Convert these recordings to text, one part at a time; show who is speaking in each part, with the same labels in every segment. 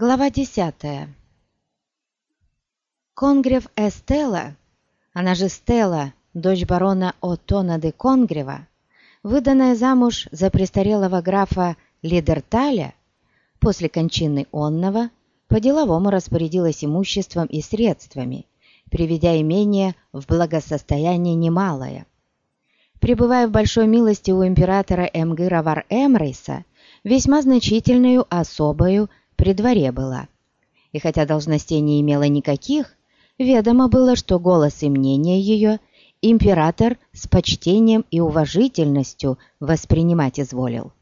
Speaker 1: Глава 10. Конгрев Эстела, она же Стелла, дочь барона Отона де Конгрева, выданная замуж за престарелого графа Лидерталя, после кончины онного по-деловому распорядилась имуществом и средствами, приведя имение в благосостояние немалое. Пребывая в большой милости у императора Эмгыра Вар Эмрейса, весьма значительную особою при дворе была. И хотя должностей не имела никаких, ведомо было, что голос и мнение ее император с почтением и уважительностью воспринимать изволил.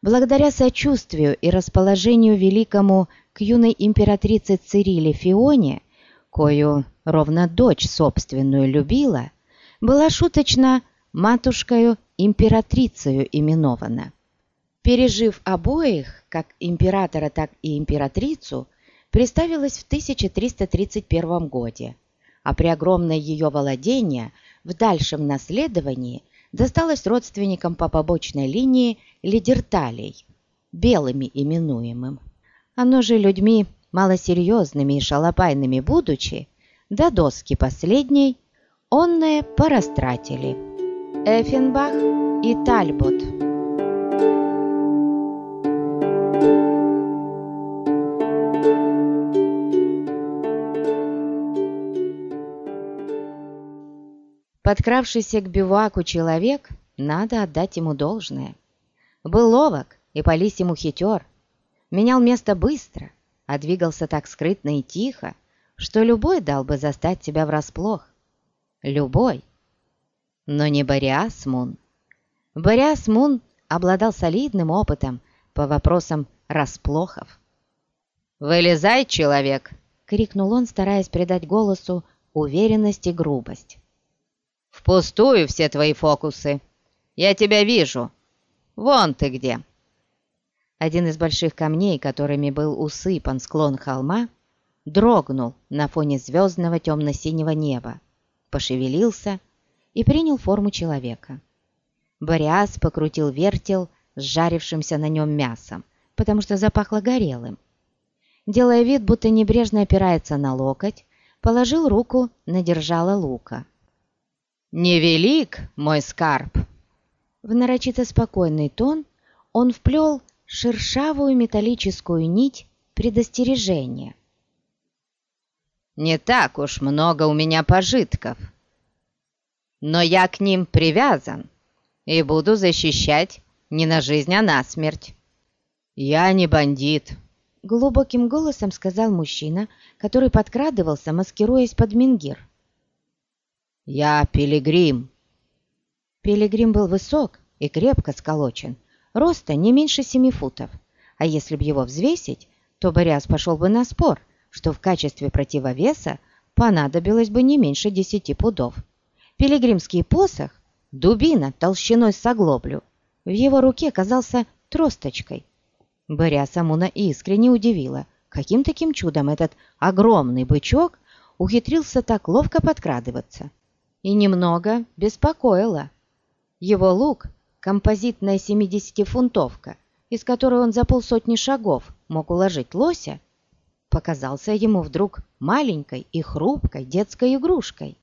Speaker 1: Благодаря сочувствию и расположению великому к юной императрице Цириле Фионе, кою ровно дочь собственную любила, была шуточно матушкою императрицею именована. Пережив обоих, как императора, так и императрицу, приставилась в 1331 году, а при огромное ее владение в дальшем наследовании досталось родственникам по побочной линии лидерталей, белыми именуемым. Оно же людьми малосерьезными и шалопайными будучи, до доски последней, онные порастратили. Эффенбах и Тальбот. Подкравшийся к биваку человек, надо отдать ему должное. Был ловок и полис ему хитер, менял место быстро, а двигался так скрытно и тихо, что любой дал бы застать себя врасплох. Любой. Но не Бориас Мун. Бориас Мун обладал солидным опытом по вопросам расплохов. «Вылезай, человек!» — крикнул он, стараясь придать голосу уверенность и грубость. «Впустую все твои фокусы. Я тебя вижу. Вон ты где!» Один из больших камней, которыми был усыпан склон холма, дрогнул на фоне звездного темно-синего неба, пошевелился и принял форму человека. Бориас покрутил вертел с жарившимся на нем мясом, потому что запахло горелым. Делая вид, будто небрежно опирается на локоть, положил руку на держало лука. «Невелик мой скарб!» В нарочито спокойный тон он вплел шершавую металлическую нить предостережения. «Не так уж много у меня пожитков, но я к ним привязан и буду защищать не на жизнь, а на смерть. Я не бандит!» Глубоким голосом сказал мужчина, который подкрадывался, маскируясь под мингир. «Я пилигрим». Пилигрим был высок и крепко сколочен, роста не меньше семи футов, а если б его взвесить, то Бориас пошел бы на спор, что в качестве противовеса понадобилось бы не меньше десяти пудов. Пилигримский посох, дубина толщиной с оглоблю, в его руке казался тросточкой. Бориаса Муна искренне удивила, каким таким чудом этот огромный бычок ухитрился так ловко подкрадываться и немного беспокоило. Его лук — композитная 70-фунтовка, из которой он за полсотни шагов мог уложить лося, показался ему вдруг маленькой и хрупкой детской игрушкой.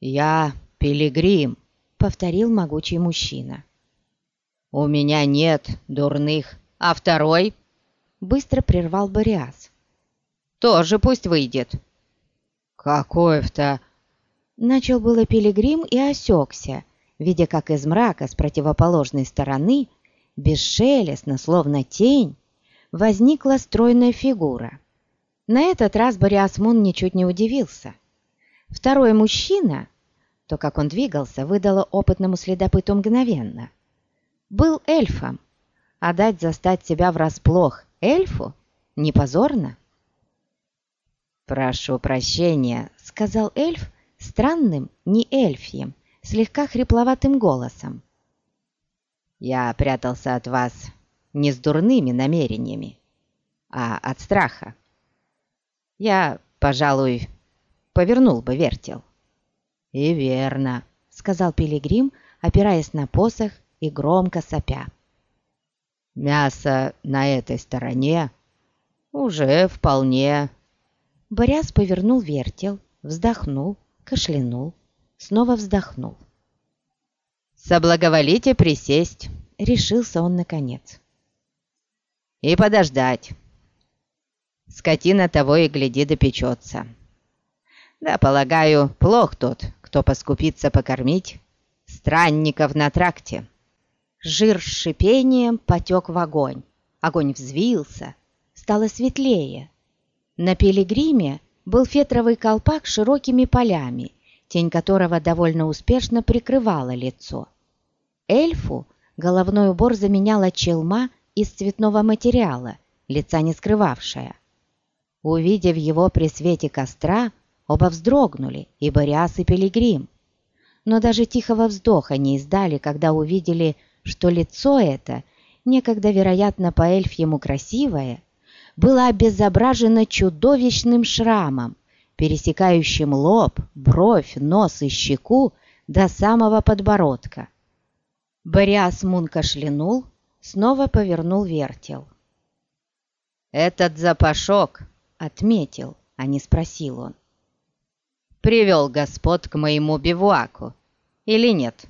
Speaker 1: «Я пилигрим», — повторил могучий мужчина. «У меня нет дурных, а второй...» Быстро прервал Бориас. «Тоже пусть выйдет». «Какой-то Начал было пилигрим и осекся, видя, как из мрака с противоположной стороны, бесшелестно, словно тень, возникла стройная фигура. На этот раз Бориасмун ничуть не удивился. Второй мужчина, то, как он двигался, выдало опытному следопыту мгновенно. Был эльфом, а дать застать себя врасплох эльфу не позорно. «Прошу прощения», — сказал эльф, странным, не эльфьем, слегка хрипловатым голосом. «Я прятался от вас не с дурными намерениями, а от страха. Я, пожалуй, повернул бы вертел». «И верно», — сказал Пилигрим, опираясь на посох и громко сопя. «Мясо на этой стороне, «Уже вполне». Боряс повернул вертел, вздохнул, кашлянул, снова вздохнул. «Соблаговолите присесть», — решился он наконец. «И подождать. Скотина того и гляди допечется. Да, полагаю, плох тот, кто поскупится покормить странников на тракте». Жир с шипением потек в огонь. Огонь взвился, стало светлее. На пилигриме был фетровый колпак с широкими полями, тень которого довольно успешно прикрывала лицо. Эльфу головной убор заменяла челма из цветного материала, лица не скрывавшая. Увидев его при свете костра, оба вздрогнули, и Бориас, и Пилигрим. Но даже тихого вздоха не издали, когда увидели, что лицо это, некогда, вероятно, по эльфьему красивое, было обезображено чудовищным шрамом, пересекающим лоб, бровь, нос и щеку до самого подбородка. Бориас Мун кашлянул, снова повернул вертел. «Этот запашок», — отметил, а не спросил он, — «привел господ к моему бивуаку или нет?»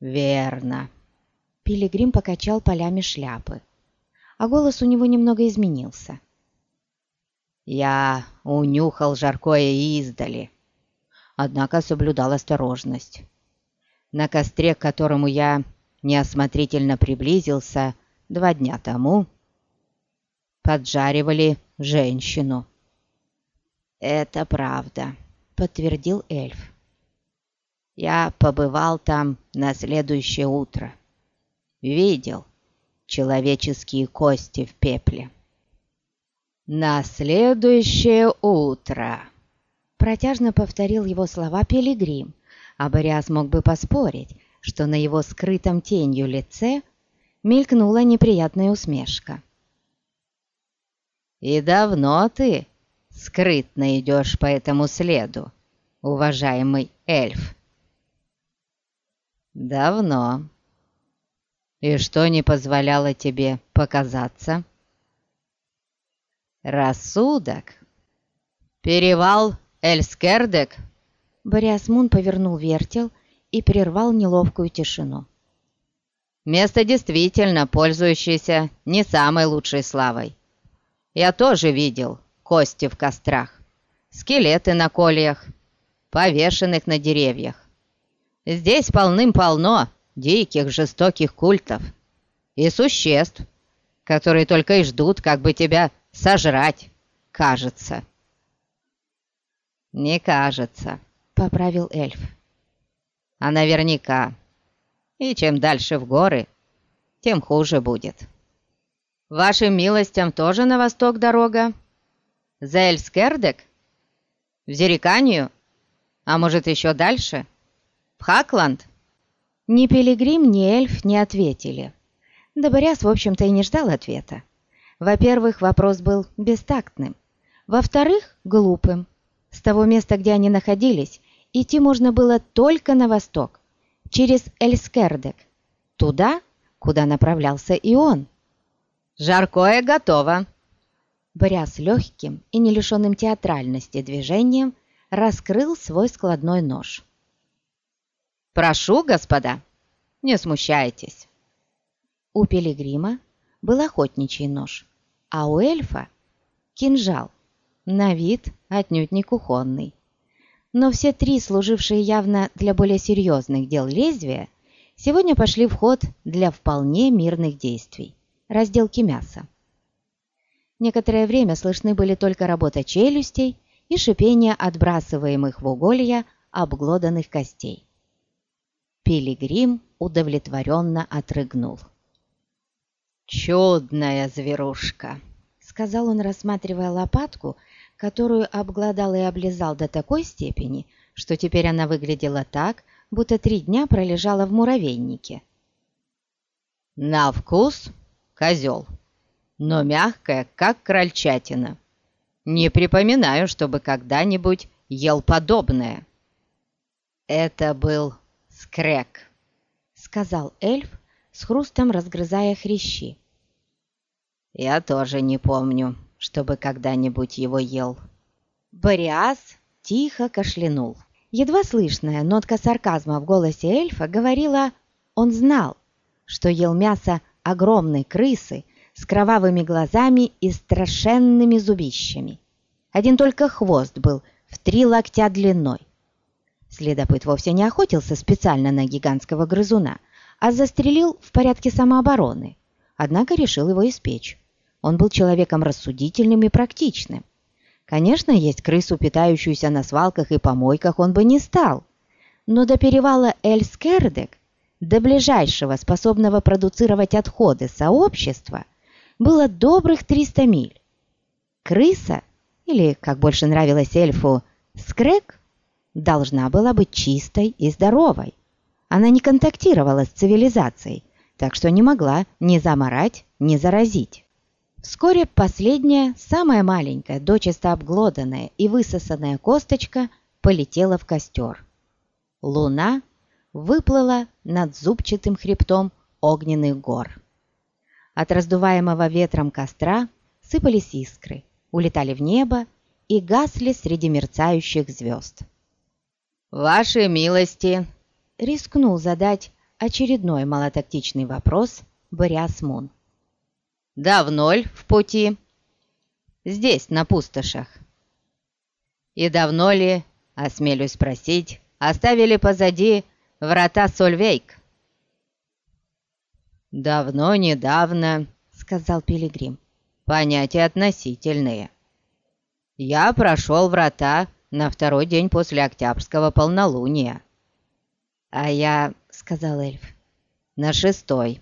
Speaker 1: «Верно», — Пилигрим покачал полями шляпы, а голос у него немного изменился. «Я унюхал жаркое издали, однако соблюдал осторожность» на костре, к которому я неосмотрительно приблизился два дня тому, поджаривали женщину. «Это правда», — подтвердил эльф. «Я побывал там на следующее утро. Видел человеческие кости в пепле». «На следующее утро», — протяжно повторил его слова Пилигрим, а Бориас мог бы поспорить, что на его скрытом тенью лице мелькнула неприятная усмешка. «И давно ты скрытно идешь по этому следу, уважаемый эльф?» «Давно. И что не позволяло тебе показаться?» «Рассудок. Перевал Эльскердек Бориасмун повернул вертел и прервал неловкую тишину. «Место действительно пользующееся не самой лучшей славой. Я тоже видел кости в кострах, скелеты на кольях, повешенных на деревьях. Здесь полным-полно диких жестоких культов и существ, которые только и ждут, как бы тебя сожрать, кажется». «Не кажется», поправил эльф. «А наверняка. И чем дальше в горы, тем хуже будет. Вашим милостям тоже на восток дорога? За Эльскердек? В Зериканию? А может, еще дальше? В Хакланд?» Ни Пилигрим, ни эльф не ответили. Добряс, в общем-то, и не ждал ответа. Во-первых, вопрос был бестактным. Во-вторых, глупым. С того места, где они находились, идти можно было только на восток, через Эльскердек, туда, куда направлялся и он. «Жаркое готово!» Боря с легким и не лишенным театральности движением раскрыл свой складной нож. «Прошу, господа, не смущайтесь!» У пилигрима был охотничий нож, а у эльфа — кинжал, на вид отнюдь не кухонный но все три, служившие явно для более серьезных дел лезвия, сегодня пошли в ход для вполне мирных действий – разделки мяса. Некоторое время слышны были только работа челюстей и шипение отбрасываемых в уголья обглоданных костей. Пилигрим удовлетворенно отрыгнул. «Чудная зверушка!» — сказал он, рассматривая лопатку, которую обглодал и облизал до такой степени, что теперь она выглядела так, будто три дня пролежала в муравейнике. «На вкус козел, но мягкая, как крольчатина. Не припоминаю, чтобы когда-нибудь ел подобное». «Это был скрек», — сказал эльф, с хрустом разгрызая хрящи. «Я тоже не помню, чтобы когда-нибудь его ел». Бориас тихо кашлянул. Едва слышная нотка сарказма в голосе эльфа говорила, он знал, что ел мясо огромной крысы с кровавыми глазами и страшенными зубищами. Один только хвост был в три локтя длиной. Следопыт вовсе не охотился специально на гигантского грызуна, а застрелил в порядке самообороны, однако решил его испечь. Он был человеком рассудительным и практичным. Конечно, есть крысу, питающуюся на свалках и помойках, он бы не стал. Но до перевала Эль-Скердек, до ближайшего, способного продуцировать отходы сообщества, было добрых 300 миль. Крыса, или, как больше нравилось эльфу, скрек, должна была быть чистой и здоровой. Она не контактировала с цивилизацией, так что не могла ни заморать, ни заразить. Вскоре последняя, самая маленькая, дочисто обглоданная и высосанная косточка полетела в костер. Луна выплыла над зубчатым хребтом огненных гор. От раздуваемого ветром костра сыпались искры, улетали в небо и гасли среди мерцающих звезд. «Ваши милости!» — рискнул задать очередной малотактичный вопрос Бориас Мун. «Давно в пути?» «Здесь, на пустошах». «И давно ли, осмелюсь спросить, оставили позади врата Сольвейк?» «Давно, недавно», — сказал Пилигрим. «Понятия относительные. Я прошел врата на второй день после Октябрьского полнолуния». «А я», — сказал эльф, — «на шестой».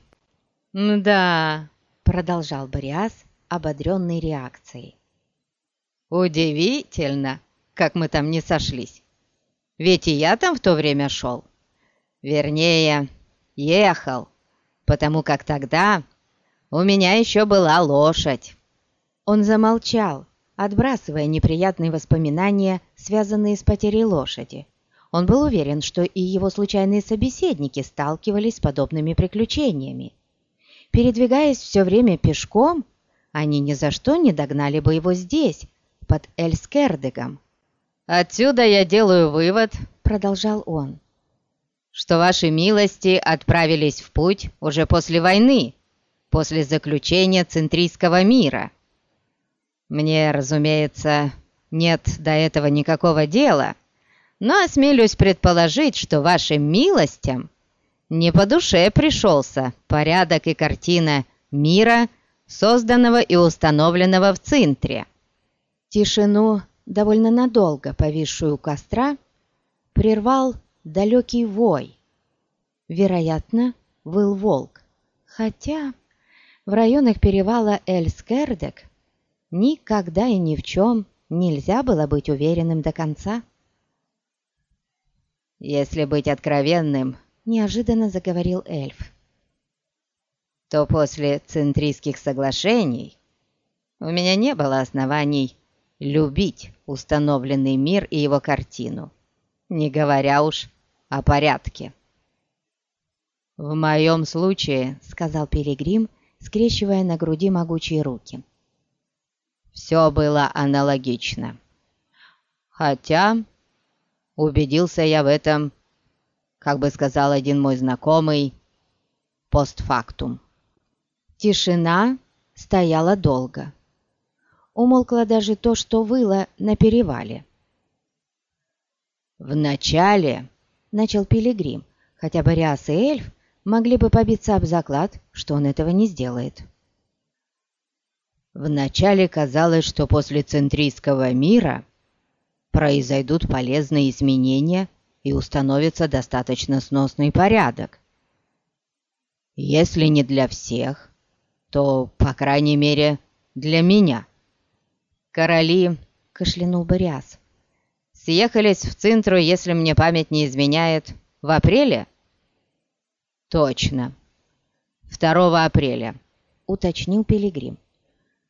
Speaker 1: «Да», — продолжал Бориас, ободренный реакцией. «Удивительно, как мы там не сошлись. Ведь и я там в то время шел. Вернее, ехал» потому как тогда у меня еще была лошадь». Он замолчал, отбрасывая неприятные воспоминания, связанные с потерей лошади. Он был уверен, что и его случайные собеседники сталкивались с подобными приключениями. Передвигаясь все время пешком, они ни за что не догнали бы его здесь, под Эльскердегом. «Отсюда я делаю вывод», — продолжал он, что ваши милости отправились в путь уже после войны, после заключения Центрийского мира. Мне, разумеется, нет до этого никакого дела, но осмелюсь предположить, что вашим милостям не по душе пришелся порядок и картина мира, созданного и установленного в Центре. Тишину, довольно надолго повисшую у костра, прервал далекий вой. Вероятно, выл волк. Хотя в районах перевала Эль-Скердек никогда и ни в чем нельзя было быть уверенным до конца. «Если быть откровенным», — неожиданно заговорил эльф, «то после центрийских соглашений у меня не было оснований любить установленный мир и его картину, не говоря уж о порядке. «В моем случае», — сказал Перегрим, скрещивая на груди могучие руки, — «все было аналогично. Хотя убедился я в этом, как бы сказал один мой знакомый, постфактум». Тишина стояла долго. Умолкло даже то, что выло на перевале. «Вначале начал Пилигрим, хотя Бориас и эльф могли бы побиться об заклад, что он этого не сделает. Вначале казалось, что после центрийского мира произойдут полезные изменения и установится достаточно сносный порядок. Если не для всех, то, по крайней мере, для меня. Короли, кашлянул Бориас, Съехались в Цинтру, если мне память не изменяет, в апреле?» «Точно. 2 апреля», — уточнил Пилигрим.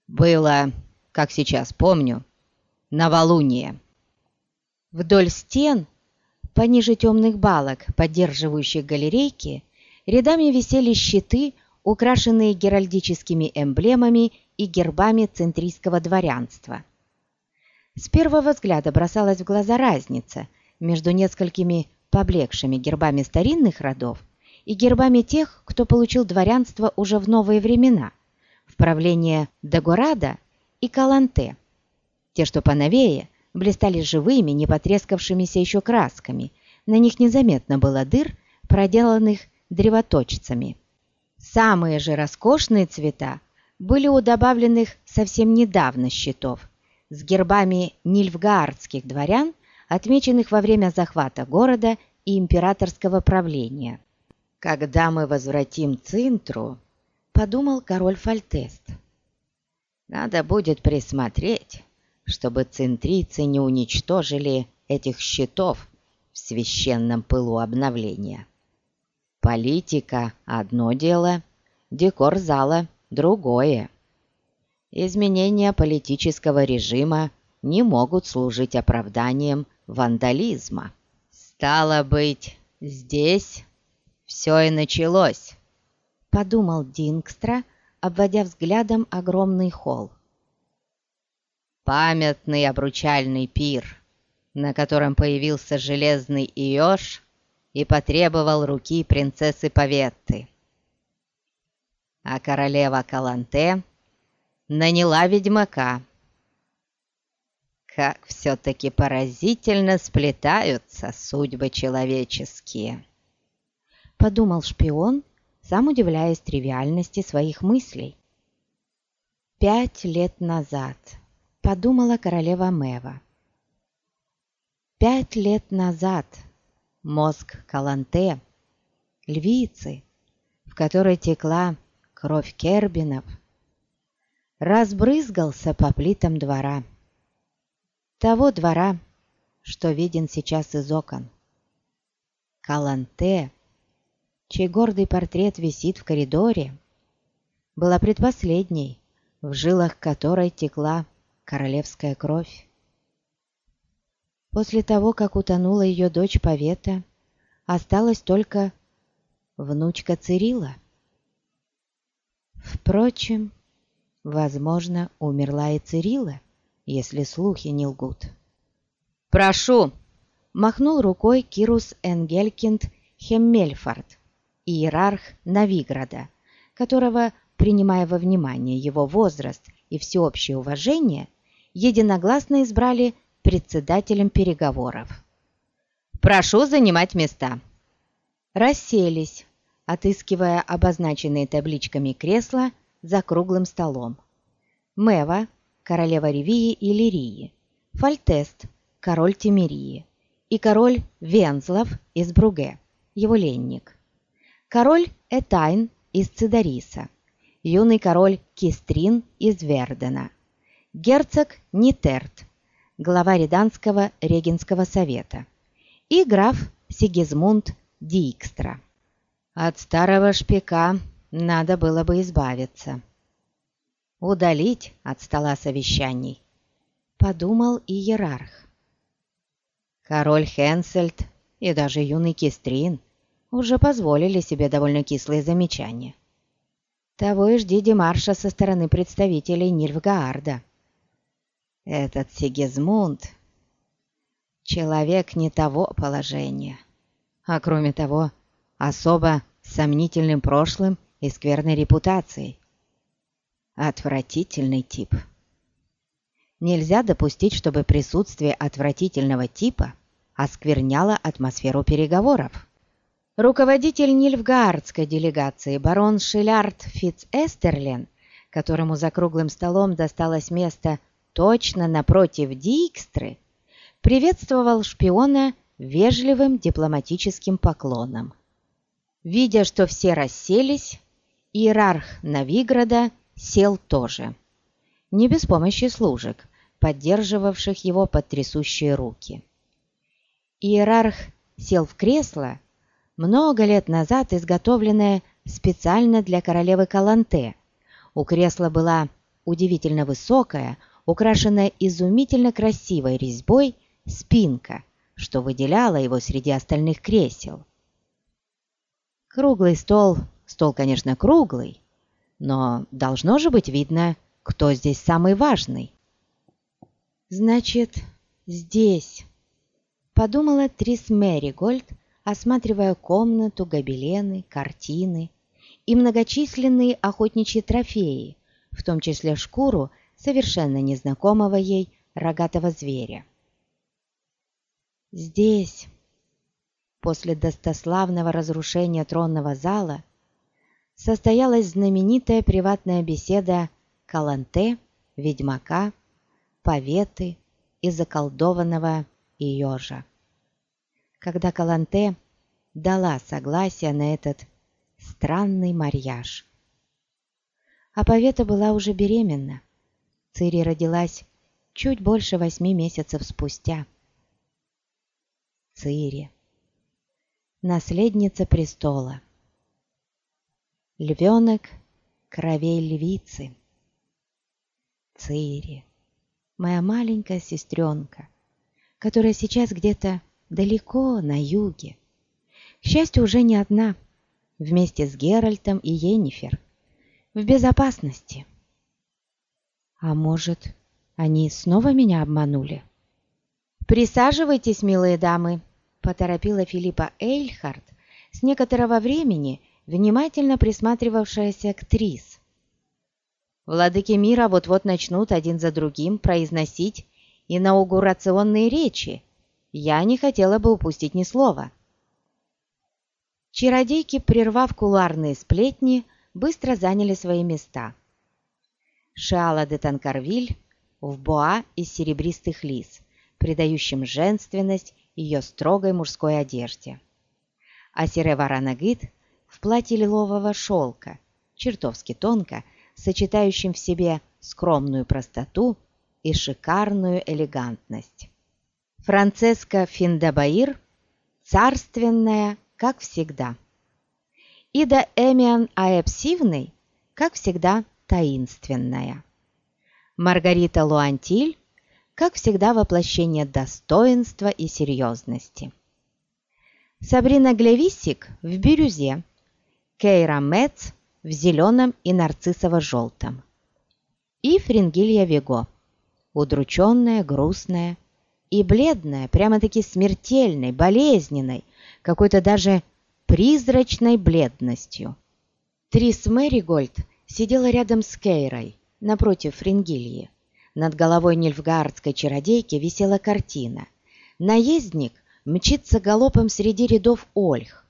Speaker 1: «Было, как сейчас помню, новолуние». Вдоль стен, пониже темных балок, поддерживающих галерейки, рядами висели щиты, украшенные геральдическими эмблемами и гербами центрийского дворянства. С первого взгляда бросалась в глаза разница между несколькими поблекшими гербами старинных родов и гербами тех, кто получил дворянство уже в новые времена, правление Дагорада и Каланте. Те, что поновее, блистали живыми, не потрескавшимися еще красками, на них незаметно было дыр, проделанных древоточцами. Самые же роскошные цвета были у добавленных совсем недавно щитов, с гербами нильфгаардских дворян, отмеченных во время захвата города и императорского правления. «Когда мы возвратим Цинтру», — подумал король Фальтест, — «надо будет присмотреть, чтобы цинтрийцы не уничтожили этих щитов в священном пылу обновления». Политика – одно дело, декор зала – другое. Изменения политического режима не могут служить оправданием вандализма. «Стало быть, здесь все и началось», — подумал Дингстра, обводя взглядом огромный холл. Памятный обручальный пир, на котором появился железный Иош, и потребовал руки принцессы Паветты. А королева Каланте наняла ведьмака. Как все-таки поразительно сплетаются судьбы человеческие. Подумал шпион, сам удивляясь тривиальности своих мыслей. Пять лет назад, подумала королева Мева. Пять лет назад мозг Каланте, львицы, в которой текла кровь кербинов, разбрызгался по плитам двора. Того двора, что виден сейчас из окон. Каланте, чей гордый портрет висит в коридоре, была предпоследней, в жилах которой текла королевская кровь. После того, как утонула ее дочь Павета, осталась только внучка Цирила. Впрочем, возможно, умерла и Цирила, если слухи не лгут. «Прошу!» — махнул рукой Кирус Энгелькинд Хеммельфорд, иерарх Навиграда, которого, принимая во внимание его возраст и всеобщее уважение, единогласно избрали председателем переговоров. «Прошу занимать места». Расселись, отыскивая обозначенные табличками кресла за круглым столом. Мева, королева Ревии и Лирии, Фальтест, король Тимирии и король Вензлов из Бруге, его ленник. Король Этайн из Цидариса, юный король Кистрин из Вердена, герцог Нитерт глава Реданского регенского совета, и граф Сигизмунд Дикстра. От старого шпика надо было бы избавиться. Удалить от стола совещаний, подумал и иерарх. Король Хенсельд и даже юный Кистрин уже позволили себе довольно кислые замечания. Того и жди демарша со стороны представителей Нильфгаарда. Этот Сигизмунд — человек не того положения, а кроме того, особо сомнительным прошлым и скверной репутацией. Отвратительный тип. Нельзя допустить, чтобы присутствие отвратительного типа оскверняло атмосферу переговоров. Руководитель Нильфгаардской делегации барон Шилярд Фитц-Эстерлен, которому за круглым столом досталось место точно напротив Дикстры, приветствовал шпиона вежливым дипломатическим поклоном. Видя, что все расселись, иерарх Новиграда сел тоже. Не без помощи служек, поддерживавших его под трясущие руки. Иерарх сел в кресло, много лет назад изготовленное специально для королевы Каланте. У кресла была удивительно высокая, украшенная изумительно красивой резьбой спинка, что выделяло его среди остальных кресел. Круглый стол Стол, конечно, круглый, но должно же быть видно, кто здесь самый важный. «Значит, здесь», — подумала Трис Мэригольд, осматривая комнату, гобелены, картины и многочисленные охотничьи трофеи, в том числе шкуру совершенно незнакомого ей рогатого зверя. Здесь, после достославного разрушения тронного зала, состоялась знаменитая приватная беседа Каланте, ведьмака, поветы и заколдованного ежа. Когда Каланте дала согласие на этот странный марьяж. А повета была уже беременна. Цири родилась чуть больше восьми месяцев спустя. Цири, наследница престола, львенок кровей львицы. Цири, моя маленькая сестренка, которая сейчас где-то далеко на юге. К счастью, уже не одна, вместе с Геральтом и Енифер, в безопасности. А может, они снова меня обманули? «Присаживайтесь, милые дамы», — поторопила Филиппа Эйльхард, с некоторого времени внимательно присматривавшаяся к Трис. Владыки мира вот-вот начнут один за другим произносить инаугурационные речи. Я не хотела бы упустить ни слова. Чародейки, прервав куларные сплетни, быстро заняли свои места. Шиала де Танкарвиль в боа из серебристых лис, придающим женственность ее строгой мужской одежде. А Сире Варанагид в платье лилового шелка, чертовски тонко, сочетающим в себе скромную простоту и шикарную элегантность. Францеска Финдабаир – царственная, как всегда. Ида Эмиан Аэпсивный, как всегда, таинственная. Маргарита Луантиль, как всегда, воплощение достоинства и серьезности. Сабрина Глевисик в бирюзе, Кейра Мец в зеленом и нарциссово-желтом. И Фрингилья Вего, удрученная, грустная и бледная, прямо-таки смертельной, болезненной, какой-то даже призрачной бледностью. Трис Мэригольд сидела рядом с Кейрой, напротив Фрингильи. Над головой нильфгаардской чародейки висела картина. Наездник мчится галопом среди рядов ольх,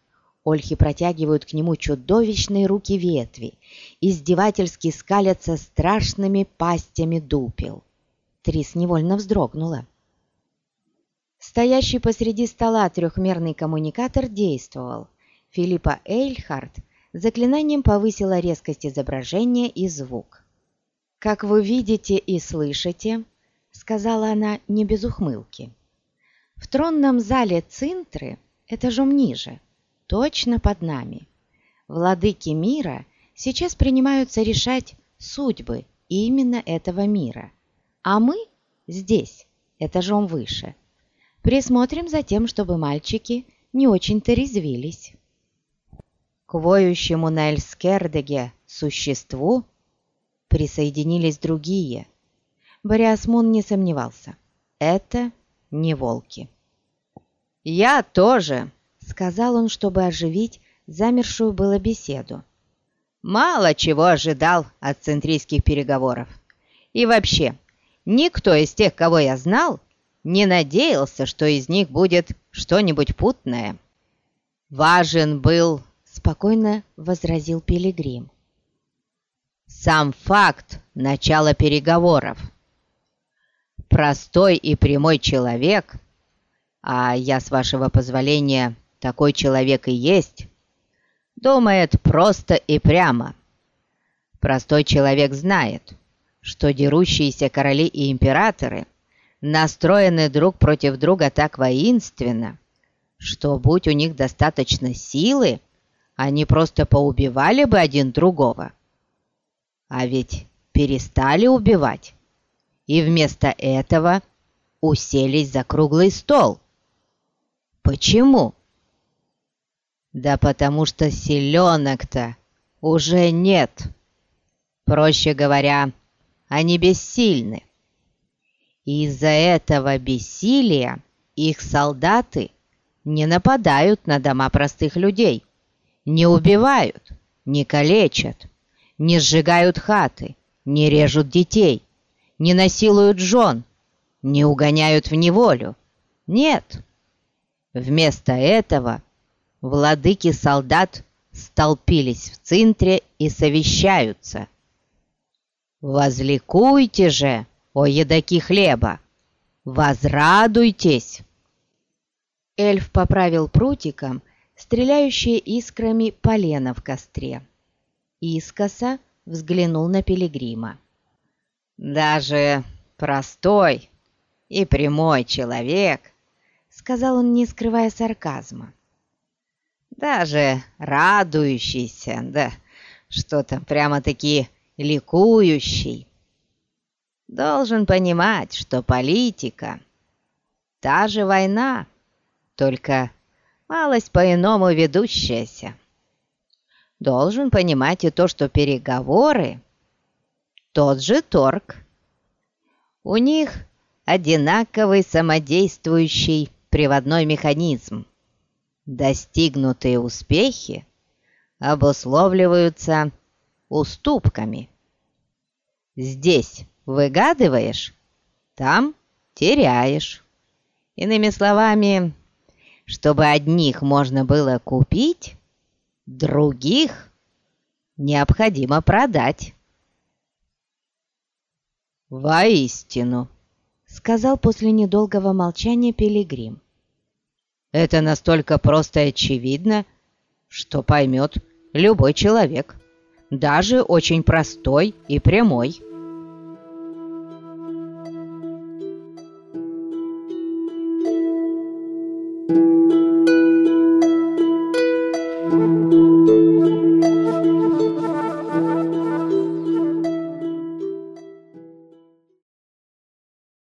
Speaker 1: Ольхи протягивают к нему чудовищные руки ветви, издевательски скалятся страшными пастями дупел. Трис невольно вздрогнула. Стоящий посреди стола трехмерный коммуникатор действовал. Филиппа Эйльхарт заклинанием повысила резкость изображения и звук. «Как вы видите и слышите», — сказала она не без ухмылки, — «в тронном зале Цинтры, этажом ниже, точно под нами. Владыки мира сейчас принимаются решать судьбы именно этого мира, а мы здесь, этажом выше, присмотрим за тем, чтобы мальчики не очень-то резвились. К воющему на Эльскердеге существу присоединились другие. Бориасмун не сомневался. Это не волки. «Я тоже!» Сказал он, чтобы оживить замершую было беседу. Мало чего ожидал от центрийских переговоров. И вообще, никто из тех, кого я знал, не надеялся, что из них будет что-нибудь путное. «Важен был», — спокойно возразил Пилигрим. «Сам факт начала переговоров. Простой и прямой человек, а я, с вашего позволения, такой человек и есть, думает просто и прямо. Простой человек знает, что дерущиеся короли и императоры настроены друг против друга так воинственно, что, будь у них достаточно силы, они просто поубивали бы один другого. А ведь перестали убивать, и вместо этого уселись за круглый стол. Почему? Да потому что селенок-то уже нет. Проще говоря, они бессильны. И из-за этого бессилия их солдаты не нападают на дома простых людей, не убивают, не калечат, не сжигают хаты, не режут детей, не насилуют жен, не угоняют в неволю. Нет. Вместо этого владыки солдат столпились в центре и совещаются. «Возликуйте же, о едоки хлеба! Возрадуйтесь!» Эльф поправил прутиком стреляющие искрами полено в костре. Искоса взглянул на пилигрима. «Даже простой и прямой человек», — сказал он, не скрывая сарказма, «даже радующийся, да что-то прямо-таки ликующий, должен понимать, что политика — та же война, только малость по-иному ведущаяся. Должен понимать и то, что переговоры — тот же торг. У них одинаковый самодействующий приводной механизм. Достигнутые успехи обусловливаются уступками. Здесь выгадываешь, там теряешь. Иными словами, чтобы одних можно было купить, других необходимо продать. «Воистину», — сказал после недолгого молчания Пилигрим. «Это настолько просто и очевидно, что поймет любой человек, даже очень простой и прямой».